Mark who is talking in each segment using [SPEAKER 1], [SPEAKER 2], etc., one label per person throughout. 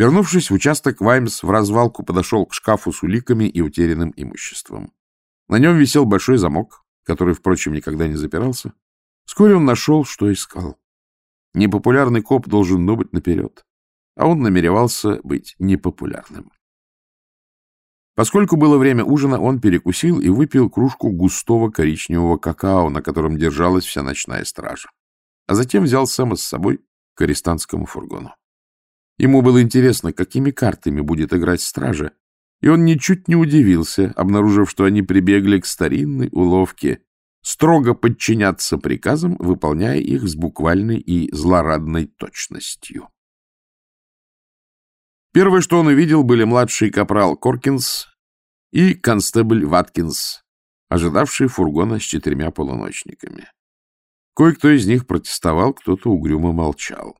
[SPEAKER 1] Вернувшись в участок, Ваймс в развалку подошел к шкафу с уликами и утерянным имуществом. На нем висел большой замок, который, впрочем, никогда не запирался. Вскоре он нашел, что искал. Непопулярный коп должен думать наперед, а он намеревался быть непопулярным. Поскольку было время ужина, он перекусил и выпил кружку густого коричневого какао, на котором держалась вся ночная стража. А затем взял Сэма с собой к арестантскому фургону. Ему было интересно, какими картами будет играть стража, и он ничуть не удивился, обнаружив, что они прибегли к старинной уловке строго подчиняться приказам, выполняя их с буквальной и злорадной точностью. Первое, что он увидел, были младший капрал Коркинс и констебль Ваткинс, ожидавшие фургона с четырьмя полуночниками. Кое-кто из них протестовал, кто-то угрюмо молчал. —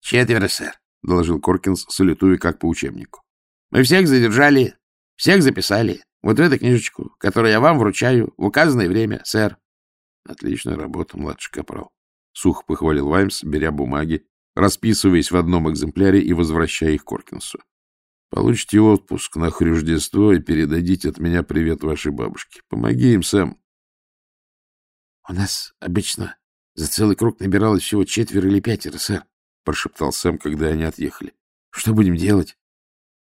[SPEAKER 1] Четверо, сэр, — доложил Коркинс, салютуя как по учебнику. — Мы всех задержали, всех записали. Вот в эту книжечку, которую я вам вручаю в указанное время, сэр. — Отличная работа, младший капрал. Сухо похвалил Ваймс, беря бумаги, расписываясь в одном экземпляре и возвращая их Коркинсу. Получите отпуск на Рождество и передадите от меня привет вашей бабушке. Помоги им, Сэм. — У нас обычно за целый круг набиралось всего четверо или пятеро, сэр, — прошептал Сэм, когда они отъехали. — Что будем делать?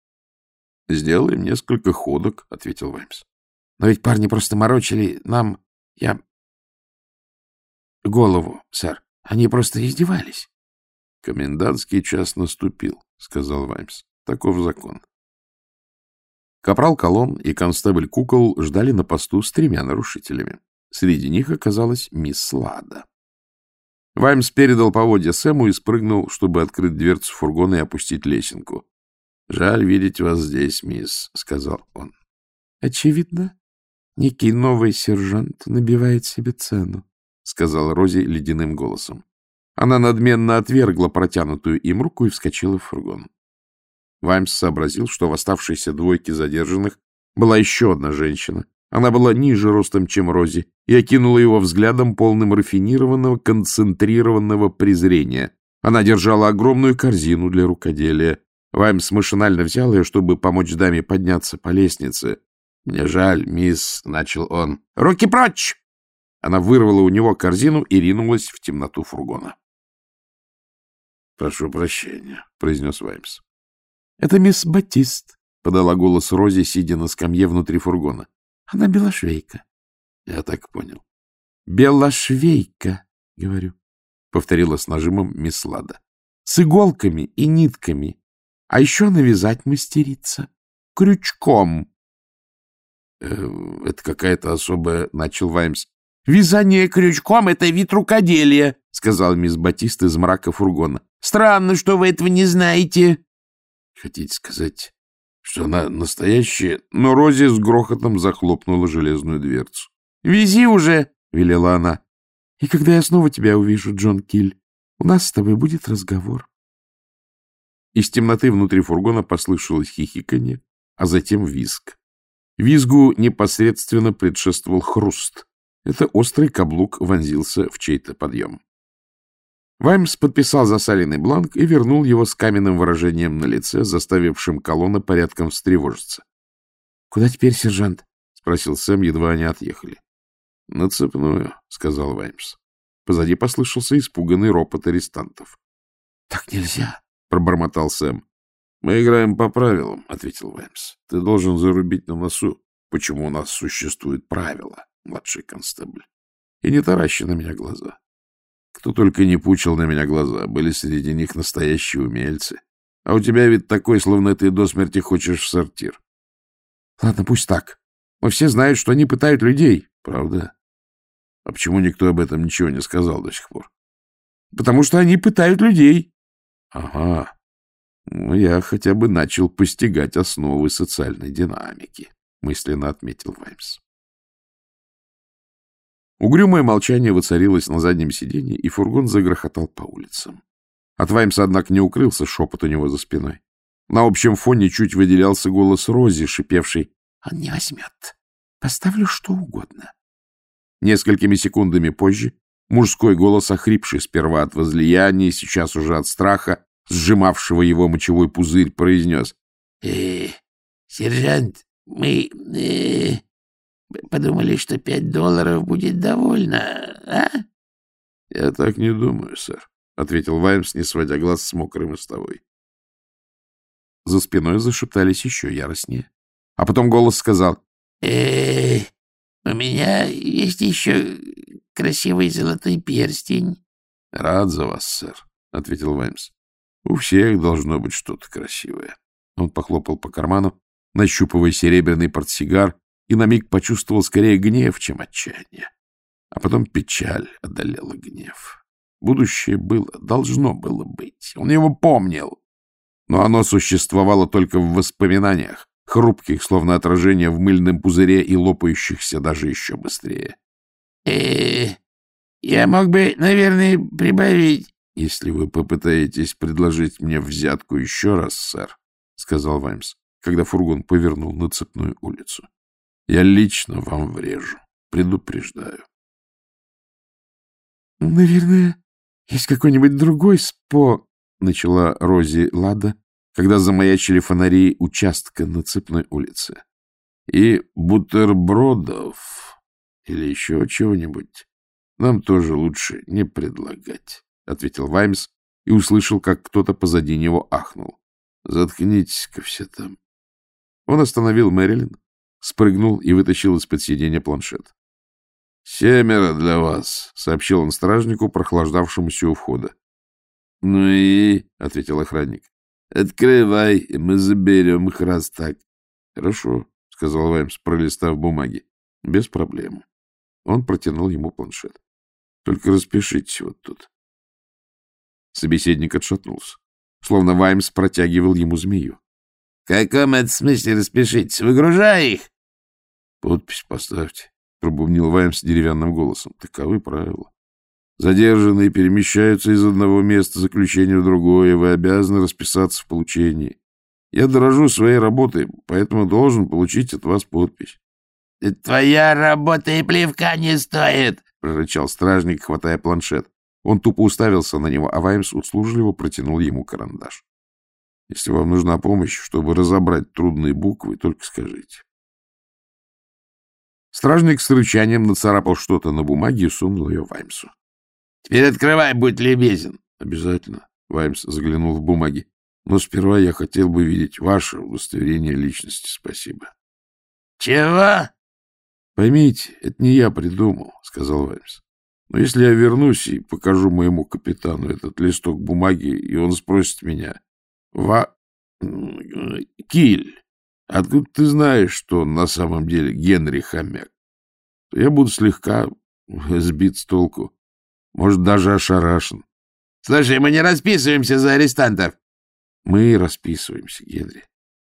[SPEAKER 1] — Сделаем несколько ходок, — ответил Ваймс. — Но ведь парни просто морочили нам... Я... голову, сэр. Они просто издевались. — Комендантский час наступил, — сказал Ваймс. Таков закон. Капрал Колон и констебль Кукол ждали на посту с тремя нарушителями. Среди них оказалась мисс Лада. Ваймс передал поводья Сэму и спрыгнул, чтобы открыть дверцу фургона и опустить лесенку. — Жаль видеть вас здесь, мисс, — сказал он. — Очевидно, некий новый сержант набивает себе цену, — сказал Рози ледяным голосом. Она надменно отвергла протянутую им руку и вскочила в фургон. Ваймс сообразил, что в оставшейся двойке задержанных была еще одна женщина. Она была ниже ростом, чем Рози, и окинула его взглядом полным рафинированного, концентрированного презрения. Она держала огромную корзину для рукоделия. Ваймс машинально взял ее, чтобы помочь даме подняться по лестнице. — Мне жаль, мисс, — начал он. — Руки прочь! Она вырвала у него корзину и ринулась в темноту фургона. — Прошу прощения, — произнес Ваймс. — Это мисс Батист, — подала голос Рози, сидя на скамье внутри фургона. — Она белошвейка. — Я так понял. — Белошвейка, — говорю, — повторила с нажимом мисс Лада. — С иголками и нитками. А еще навязать мастерица. Крючком. «Э, — Это какая-то особая... — начал Ваймс. — Вязание крючком — это вид рукоделия, — сказал мисс Батист из мрака фургона. — Странно, что вы этого не знаете. Хотите сказать, что она настоящая? Но Рози с грохотом захлопнула железную дверцу. — Вези уже! — велела она. — И когда я снова тебя увижу, Джон Киль, у нас с тобой будет разговор. Из темноты внутри фургона послышалось хихиканье, а затем визг. Визгу непосредственно предшествовал хруст. Это острый каблук вонзился в чей-то подъем. Ваймс подписал засаленный бланк и вернул его с каменным выражением на лице, заставившим колонна порядком встревожиться. — Куда теперь, сержант? — спросил Сэм, едва они отъехали. — На цепную, — сказал Ваймс. Позади послышался испуганный ропот арестантов. — Так нельзя, — пробормотал Сэм. — Мы играем по правилам, — ответил Ваймс. — Ты должен зарубить на носу, почему у нас существуют правила, младший констебль. И не таращи на меня глаза. Кто только не пучил на меня глаза, были среди них настоящие умельцы. А у тебя вид такой, словно ты до смерти хочешь в сортир. Ладно, пусть так. Но все знают, что они пытают людей. Правда? А почему никто об этом ничего не сказал до сих пор? Потому что они пытают людей. Ага. Ну, я хотя бы начал постигать основы социальной динамики, мысленно отметил Ваймс. Угрюмое молчание воцарилось на заднем сиденье, и фургон загрохотал по улицам. От Ваймса, однако, не укрылся шепот у него за спиной. На общем фоне чуть выделялся голос Рози, шипевший «Он не возьмет. Поставлю что угодно». Несколькими секундами позже мужской голос, охрипший сперва от возлияния, сейчас уже от страха, сжимавшего его мочевой пузырь, произнес.
[SPEAKER 2] «Э, — Сержант, мы э, подумали, что пять долларов будет довольно, а?
[SPEAKER 1] — Я так не думаю, сэр, — ответил Ваймс, не сводя глаз с мокрой мостовой. За спиной зашептались еще яростнее. А потом голос сказал.
[SPEAKER 2] э, у меня есть еще красивый золотой перстень.
[SPEAKER 1] — Рад за вас, сэр, — ответил Ваймс. — У всех должно быть что-то красивое. Он похлопал по карману, нащупывая серебряный портсигар, и на миг почувствовал скорее гнев, чем отчаяние. А потом печаль одолела гнев. Будущее было, должно было быть. Он его помнил. Но оно существовало только в воспоминаниях, хрупких, словно отражение в мыльном пузыре и лопающихся даже еще быстрее.
[SPEAKER 2] э я мог бы, наверное, прибавить...
[SPEAKER 1] — Если вы попытаетесь предложить мне взятку еще раз, сэр, — сказал Ваймс, когда фургон повернул на цепную улицу, — я лично вам врежу. Предупреждаю.
[SPEAKER 3] — Наверное, есть какой-нибудь другой спо... — начала Рози Лада, когда замаячили фонари участка на цепной улице.
[SPEAKER 1] — И бутербродов или еще чего-нибудь нам тоже лучше не предлагать, — ответил Ваймс и услышал, как кто-то позади него ахнул. — Заткнитесь-ка все там. Он остановил Мэрилин, спрыгнул и вытащил из-под сиденья планшет. — Семеро для вас, — сообщил он стражнику, прохлаждавшемуся у входа. — Ну и, — ответил охранник, — открывай, и мы заберем их раз так. — Хорошо, — сказал Ваймс, пролистав бумаги. — Без проблем. Он протянул ему планшет. — Только распишитесь вот тут. Собеседник отшатнулся, словно Ваймс протягивал ему змею.
[SPEAKER 2] — каком это смысле распишитесь? Выгружай их!
[SPEAKER 1] — Подпись поставьте, — пробубнил Ваймс деревянным голосом. — Таковы правила. Задержанные перемещаются из одного места заключения в другое, вы обязаны расписаться в получении. Я дорожу своей работой, поэтому должен получить от вас подпись.
[SPEAKER 2] — Твоя работа и плевка не стоит!
[SPEAKER 1] — прорычал стражник, хватая планшет. Он тупо уставился на него, а Ваймс услужливо протянул ему карандаш. — Если вам нужна помощь, чтобы разобрать трудные буквы, только скажите. Стражник с рычанием нацарапал что-то на бумаге и сунул ее Ваймсу.
[SPEAKER 2] — Теперь открывай, будь любезен.
[SPEAKER 1] — Обязательно. Ваймс заглянул в бумаги. Но сперва я хотел бы видеть ваше удостоверение личности. Спасибо.
[SPEAKER 2] — Чего?
[SPEAKER 1] — Поймите, это не я придумал, — сказал Ваймс. Но если я вернусь и покажу моему капитану этот листок бумаги, и он спросит меня, «Ва... Киль, откуда ты знаешь, что он на самом деле Генри Хомяк?» я буду слегка сбит с толку, может, даже ошарашен.
[SPEAKER 2] — Слушай, мы не расписываемся за арестантов.
[SPEAKER 1] — Мы расписываемся, Генри.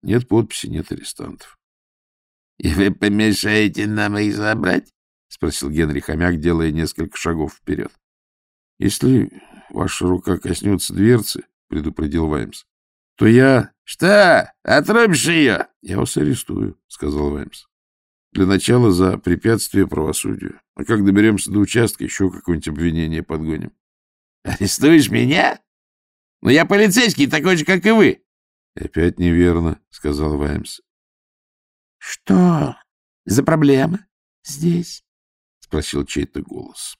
[SPEAKER 1] Нет подписи, нет арестантов.
[SPEAKER 2] — И вы помешаете нам их забрать?
[SPEAKER 1] — спросил Генри Хомяк, делая несколько шагов вперед. — Если ваша рука коснется дверцы, — предупредил Ваймс, — то я...
[SPEAKER 2] — Что? Отрубишь ее?
[SPEAKER 1] — Я вас арестую, — сказал Ваймс. — Для начала за препятствие правосудию. А как доберемся до участка, еще какое-нибудь обвинение подгоним.
[SPEAKER 2] — Арестуешь меня? Но я полицейский, такой же, как и вы.
[SPEAKER 1] — Опять неверно, — сказал Ваймс.
[SPEAKER 3] — Что за проблема здесь?
[SPEAKER 1] — спросил чей-то голос.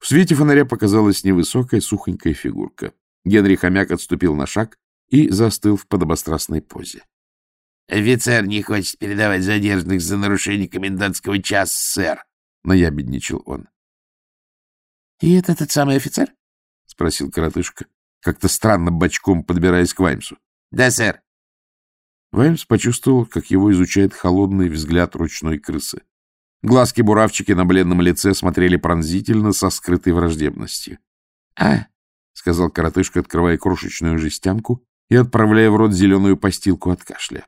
[SPEAKER 1] В свете фонаря показалась невысокая сухонькая фигурка. Генри Хомяк отступил на шаг и застыл в подобострастной позе.
[SPEAKER 2] — Офицер не хочет передавать задержанных за нарушение комендантского часа, сэр, —
[SPEAKER 1] наябедничал он.
[SPEAKER 3] — И это тот самый офицер?
[SPEAKER 1] — спросил коротышка, как-то странно бочком подбираясь к Ваймсу.
[SPEAKER 2] — Да, сэр.
[SPEAKER 1] Ваймс почувствовал, как его изучает холодный взгляд ручной крысы. Глазки-буравчики на бледном лице смотрели пронзительно со скрытой враждебностью. — А, — сказал коротышка, открывая крошечную жестянку и отправляя в рот зеленую постилку от кашля.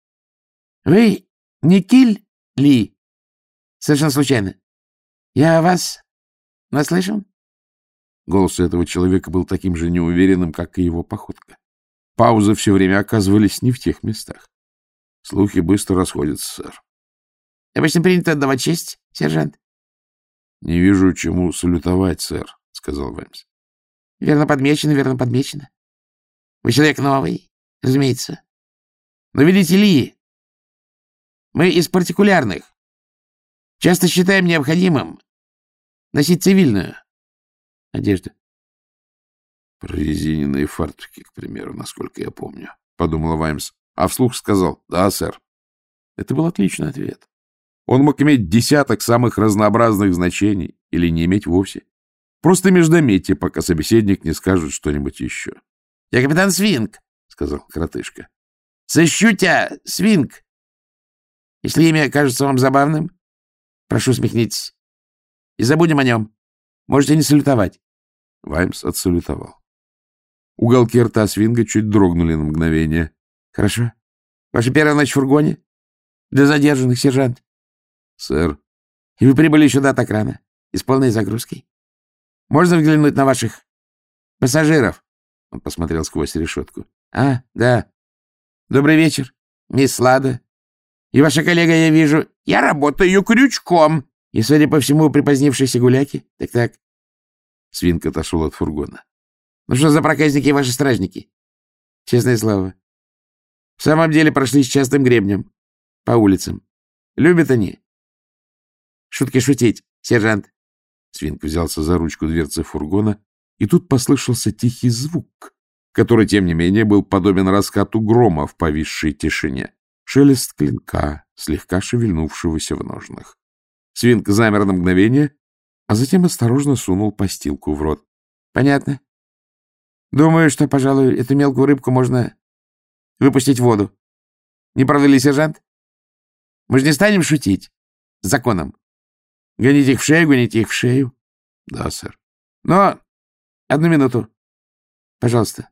[SPEAKER 3] — Вы не Киль Ли? Совершенно случайно. Я вас наслышан?
[SPEAKER 1] Голос этого человека был таким же неуверенным, как и его походка. Паузы все время оказывались не в тех местах. Слухи быстро расходятся, сэр.
[SPEAKER 3] — Обычно принято отдавать честь, сержант.
[SPEAKER 1] — Не вижу, чему салютовать, сэр, — сказал Ваймс.
[SPEAKER 2] Верно подмечено, верно подмечено. Вы человек новый, разумеется. Но видите ли, мы из партикулярных. Часто считаем необходимым носить цивильную одежду.
[SPEAKER 1] Прорезиненные фартуки, к примеру, насколько я помню, — подумала Ваймс, а вслух сказал «Да, сэр». Это был отличный ответ. Он мог иметь десяток самых разнообразных значений или не иметь вовсе. Просто междометие, пока собеседник не скажет что-нибудь еще.
[SPEAKER 2] — Я капитан Свинг, — сказал коротышка. — Сыщу тебя, Свинг. Если имя кажется вам забавным, прошу смехнитесь. И забудем о нем. Можете не салютовать.
[SPEAKER 1] Ваймс отсалютовал. Уголки рта свинга чуть дрогнули на мгновение.
[SPEAKER 2] — Хорошо. Ваша первая ночь в фургоне? Для задержанных, сержант.
[SPEAKER 1] — Сэр.
[SPEAKER 2] — И вы прибыли сюда так рано? И с полной загрузкой? Можно взглянуть на ваших пассажиров? Он посмотрел сквозь решетку. — А, да. Добрый вечер, мисс Лада. И ваша коллега, я вижу... Я работаю крючком. И, судя по всему, припозднившиеся гуляки. Так-так.
[SPEAKER 1] Свинка отошел от фургона.
[SPEAKER 2] Ну что за проказники ваши стражники? Честное слово. В самом деле прошли с частым гребнем. По улицам. Любят они. Шутки шутить, сержант.
[SPEAKER 1] Свинка взялся за ручку дверцы фургона, и тут послышался тихий звук, который, тем не менее, был подобен раскату грома в повисшей тишине. Шелест клинка, слегка шевельнувшегося в ножнах. Свинка замер на мгновение, а затем осторожно сунул постилку в рот.
[SPEAKER 2] — Понятно. Думаю, что, пожалуй, эту мелкую рыбку можно выпустить в воду. Не правда ли, сержант? Мы же не станем шутить с законом. Гонить их в шею, гонить их в шею.
[SPEAKER 1] Да, сэр.
[SPEAKER 2] Но одну минуту. Пожалуйста.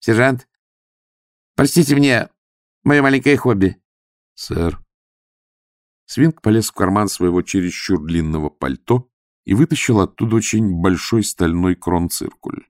[SPEAKER 2] Сержант, простите мне мое маленькое хобби.
[SPEAKER 1] Сэр. Свинг полез в карман своего чересчур длинного пальто и вытащил оттуда очень большой стальной кронциркуль.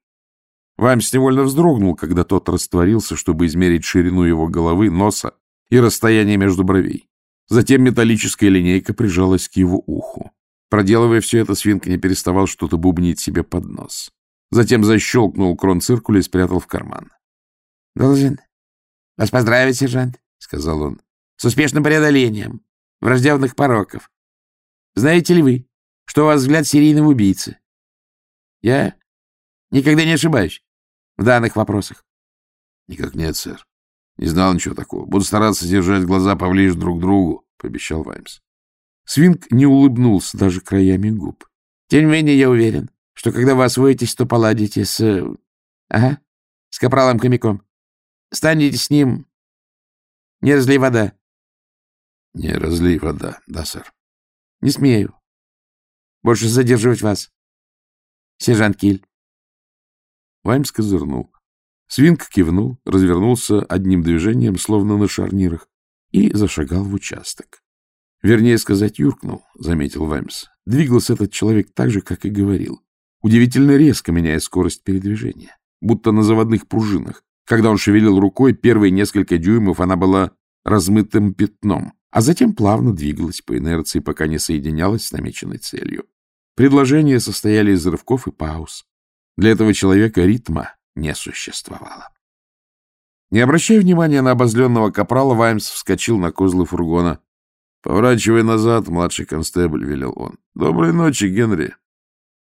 [SPEAKER 1] Ваймс невольно вздрогнул, когда тот растворился, чтобы измерить ширину его головы, носа и расстояние между бровей. Затем металлическая линейка прижалась к его уху. Проделывая все это, свинка не переставал что-то бубнить себе под нос. Затем защелкнул кронциркуль и спрятал в карман.
[SPEAKER 2] — Должен вас поздравить, сержант, — сказал он, — с успешным преодолением враждебных пороков. Знаете ли вы, что у вас взгляд серийного убийцы? Я никогда не ошибаюсь в данных вопросах.
[SPEAKER 1] — Никак нет, сэр. Не знал ничего такого. Буду стараться держать глаза поближе друг к другу, — пообещал Ваймс. Свинг не улыбнулся даже краями губ.
[SPEAKER 2] — Тем не менее, я уверен, что когда вы освоитесь, то поладите с... Ага, с капралом-хомяком. Станете с ним... Не разлей вода.
[SPEAKER 1] — Не разлей вода, да, сэр.
[SPEAKER 2] — Не смею. Больше задерживать вас. Сержант Киль.
[SPEAKER 1] Ваймс козырнул. Свинг кивнул, развернулся одним движением, словно на шарнирах, и зашагал в участок. Вернее сказать, юркнул, — заметил Ваймс. Двигался этот человек так же, как и говорил. Удивительно резко меняя скорость передвижения, будто на заводных пружинах. Когда он шевелил рукой, первые несколько дюймов она была размытым пятном, а затем плавно двигалась по инерции, пока не соединялась с намеченной целью. Предложения состояли из рывков и пауз. Для этого человека ритма не существовало. Не обращая внимания на обозленного капрала, Ваймс вскочил на козлы фургона. — Поворачивай назад, младший констебль, — велел он. — Доброй ночи, Генри.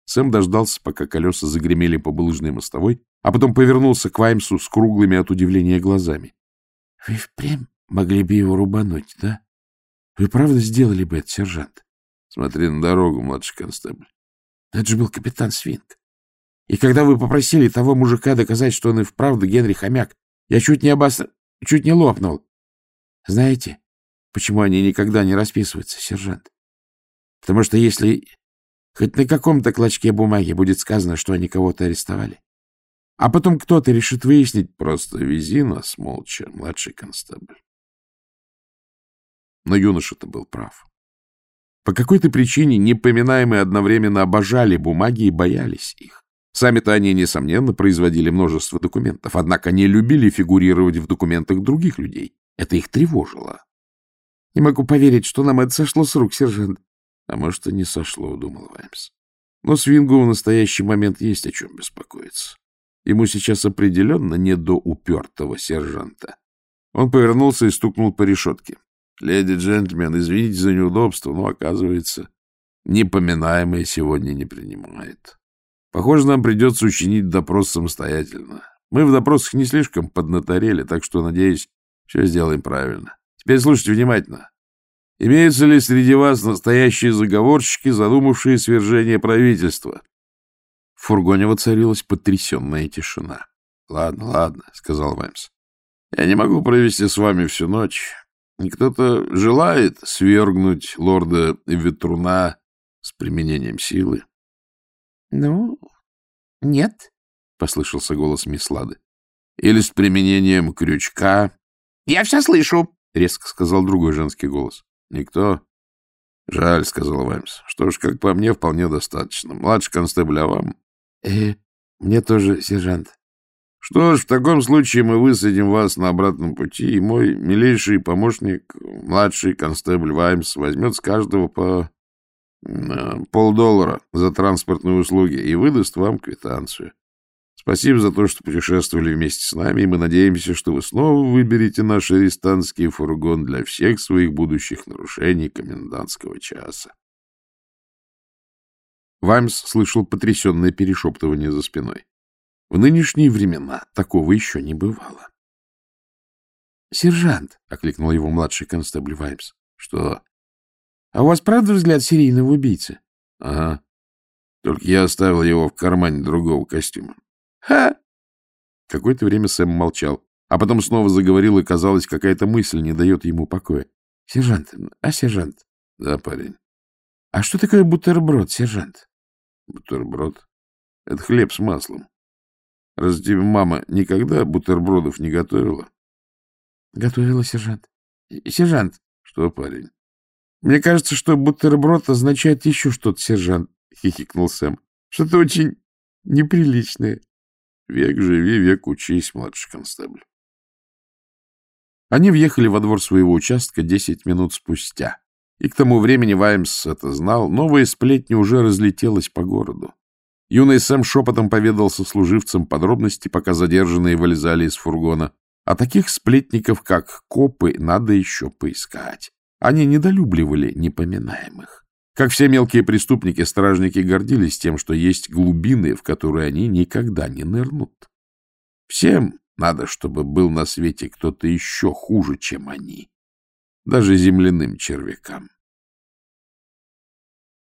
[SPEAKER 1] Сэм дождался, пока колеса загремели по булыжной мостовой, а потом повернулся к Ваймсу с круглыми от удивления глазами. — Вы впрямь могли бы его рубануть, да? Вы правда сделали бы это, сержант? — Смотри на дорогу, младший констебль. — Это же был капитан Свинг. И когда вы попросили того мужика доказать, что он и вправду Генри Хомяк, я чуть не обос... чуть не лопнул. Знаете, почему они никогда не расписываются, сержант? Потому что если хоть на каком-то клочке бумаги будет сказано, что они кого-то арестовали, а потом кто-то решит выяснить, просто вези нас молча, младший констебль. Но юноша-то был прав. По какой-то причине непоминаемые одновременно обожали бумаги и боялись их. Сами-то они, несомненно, производили множество документов, однако не любили фигурировать в документах других людей. Это их тревожило. — Не могу поверить, что нам это сошло с рук, сержант. — А может, и не сошло, — думал Ваймс. Но Свингу в настоящий момент есть о чем беспокоиться. Ему сейчас определенно не до упертого сержанта. Он повернулся и стукнул по решетке. — Леди, джентльмен, извините за неудобство, но, оказывается, непоминаемое сегодня не принимает. Похоже, нам придется учинить допрос самостоятельно. Мы в допросах не слишком поднаторели, так что, надеюсь, все сделаем правильно. Теперь слушайте внимательно. Имеются ли среди вас настоящие заговорщики, задумавшие свержение правительства?
[SPEAKER 3] В фургоне воцарилась потрясенная тишина.
[SPEAKER 1] — Ладно, ладно, — сказал Ваймс. — Я не могу провести с вами всю ночь. Кто-то желает свергнуть лорда Ветруна с применением силы?
[SPEAKER 2] — Ну, нет, —
[SPEAKER 3] послышался голос мисс Лады.
[SPEAKER 1] — Или с применением крючка?
[SPEAKER 2] — Я все слышу, —
[SPEAKER 3] резко сказал другой женский голос.
[SPEAKER 1] — Никто? — Жаль, — сказал Ваймс. — Что ж, как по мне, вполне достаточно. Младший констебль, а вам?
[SPEAKER 2] — Э, мне тоже, сержант.
[SPEAKER 1] — Что ж, в таком случае мы высадим вас на обратном пути, и мой милейший помощник, младший констебль Ваймс, возьмет с каждого по Э, полдоллара за транспортные услуги и выдаст вам квитанцию. Спасибо за то, что путешествовали вместе с нами, и мы надеемся, что вы снова выберете наш арестантский фургон для всех своих будущих нарушений комендантского часа.
[SPEAKER 3] Ваймс слышал потрясенное перешептывание за спиной. В нынешние времена такого еще не бывало.
[SPEAKER 2] — Сержант, — окликнул его младший констебль Ваймс. — Что? А у вас правда взгляд серийного убийцы?
[SPEAKER 1] — Ага. Только я оставил его в кармане другого костюма.
[SPEAKER 2] — Ха!
[SPEAKER 3] Какое-то время Сэм молчал, а потом снова заговорил, и, казалось, какая-то мысль не дает ему покоя.
[SPEAKER 2] — Сержант, а сержант?
[SPEAKER 1] — Да, парень.
[SPEAKER 2] — А что такое бутерброд, сержант?
[SPEAKER 1] — Бутерброд? Это хлеб с маслом. Разве тебе мама никогда бутербродов не готовила?
[SPEAKER 2] — Готовила, сержант. — Сержант.
[SPEAKER 1] — Что, парень?
[SPEAKER 2] Мне кажется, что бутерброд означает еще что-то, сержант, — хихикнул Сэм. — Что-то очень неприличное.
[SPEAKER 1] — Век живи, век учись, младший констебль.
[SPEAKER 3] Они въехали во двор своего участка десять минут спустя. И к тому времени Ваймс это знал, новая сплетня уже разлетелась по городу. Юный Сэм шепотом поведал сослуживцам подробности, пока задержанные вылезали из фургона. А таких сплетников, как копы, надо еще поискать. Они недолюбливали непоминаемых. Как все мелкие преступники, стражники гордились тем, что есть глубины, в которые они никогда не нырнут. Всем надо, чтобы был на свете кто-то еще хуже, чем они. Даже земляным червякам.